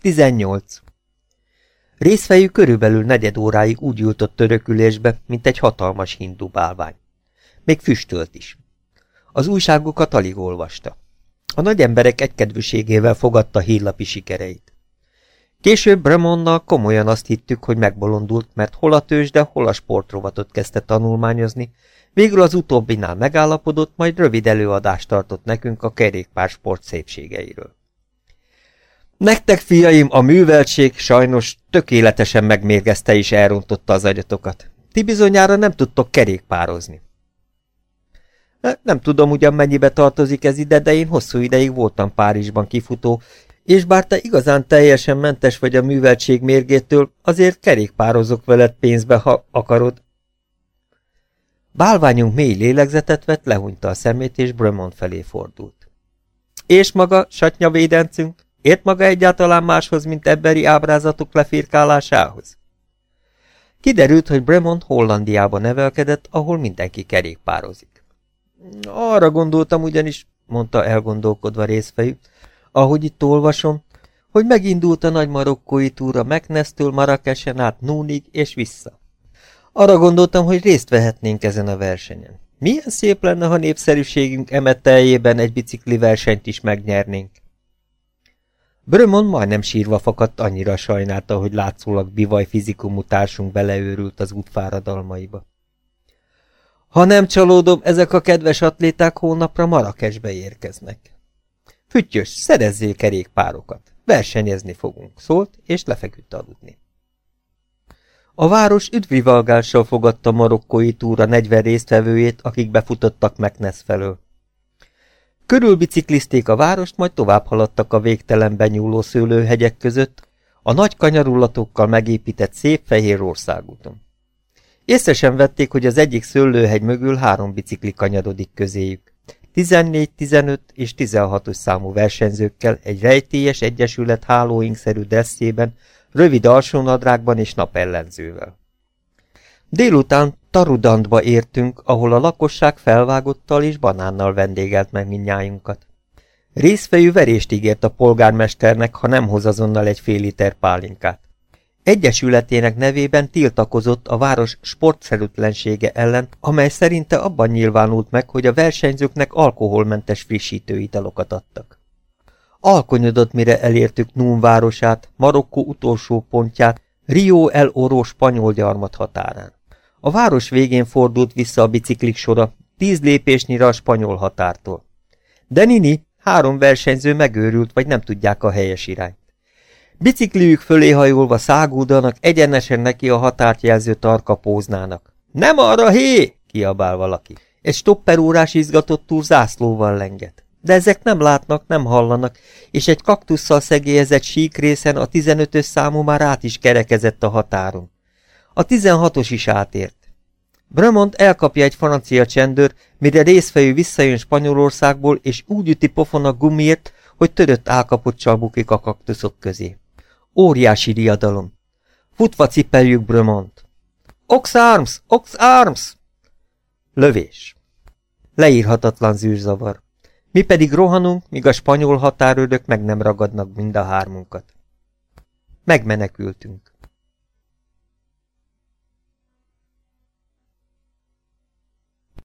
18. Részfejű körülbelül negyed óráig úgy ült ott törökülésbe, mint egy hatalmas hindu bálvány. Még füstölt is. Az újságokat alig olvasta. A nagy emberek egykedvűségével fogadta hírlapi sikereit. Később Bramonnal komolyan azt hittük, hogy megbolondult, mert hol a tőzsde, hol a sportrovatot kezdte tanulmányozni, végül az utóbbinál megállapodott, majd rövid előadást tartott nekünk a kerékpársport szépségeiről. Nektek, fiaim, a műveltség sajnos tökéletesen megmérgezte és elrontotta az agyatokat. Ti bizonyára nem tudtok kerékpározni. Nem tudom ugyan mennyibe tartozik ez ide, de én hosszú ideig voltam Párizsban kifutó, és bár te igazán teljesen mentes vagy a műveltség mérgétől, azért kerékpározok veled pénzbe, ha akarod. Bálványunk mély lélegzetet vett, lehúnyta a szemét, és Bremont felé fordult. És maga, satnyavédencünk, ért maga egyáltalán máshoz, mint ebberi ábrázatok lefirkálásához? Kiderült, hogy Bremont Hollandiába nevelkedett, ahol mindenki kerékpározik. Arra gondoltam ugyanis, mondta elgondolkodva részfejű, ahogy itt olvasom, hogy megindult a nagy marokkói túra Meknesztől Marrakesen át Núnig és vissza. Arra gondoltam, hogy részt vehetnénk ezen a versenyen. Milyen szép lenne, ha népszerűségünk emetteljében egy bicikli versenyt is megnyernénk. Brömon majdnem sírva fakadt, annyira sajnálta, hogy látszólag bivaj fizikumú társunk beleőrült az útfáradalmaiba. Ha nem csalódom, ezek a kedves atléták hónapra Marrakesbe érkeznek. Füttyös, szerezzél kerékpárokat. Versenyezni fogunk, szólt, és lefeküdt aludni. A város üdvivalgással fogadta marokkói túra 40 résztvevőjét, akik befutottak Meknesz felől. Körülbiciklizték a várost, majd tovább haladtak a végtelenben nyúló szőlőhegyek között, a nagy kanyarulatokkal megépített szép fehér országúton. Észre sem vették, hogy az egyik szőlőhegy mögül három bicikli kanyarodik közéjük. 14, 15 és 16-os számú versenyzőkkel egy rejtélyes egyesület hálóinkszerű dresszében, rövid alsónadrágban és napellenzővel. Délután Tarudantba értünk, ahol a lakosság felvágottal és banánnal vendégelt meg mindnyájunkat. Részfejű verést ígért a polgármesternek, ha nem hoz azonnal egy fél liter pálinkát. Egyesületének nevében tiltakozott a város sportszerűtlensége ellen, amely szerinte abban nyilvánult meg, hogy a versenyzőknek alkoholmentes frissítő italokat adtak. Alkonyodott, mire elértük Nun városát, Marokkó utolsó pontját, Rio el Oro spanyol gyarmat határán. A város végén fordult vissza a biciklik sora, tíz lépésnyire a spanyol határtól. De Nini, három versenyző megőrült, vagy nem tudják a helyes irányt. Bicikliük fölé hajolva szágúdanak, egyenesen neki a határt jelző tarka póznának. Nem arra, hé! kiabál valaki. Egy stopperórás izgatottú zászlóval lenget. De ezek nem látnak, nem hallanak, és egy kaktusszal szegélyezett síkrészen a 15-ös számú már át is kerekezett a határon. A 16-os is átért. Bremont elkapja egy francia csendőr, mire részfejű visszajön Spanyolországból, és úgy üti pofon a gumiért, hogy törött állkapocsal bukik a kaktuszok közé. Óriási riadalom. Futva cipeljük Brömont. Ox Arms! Ox Arms! Lövés. Leírhatatlan zűrzavar. Mi pedig rohanunk, míg a spanyol határőrök meg nem ragadnak mind a hármunkat. Megmenekültünk.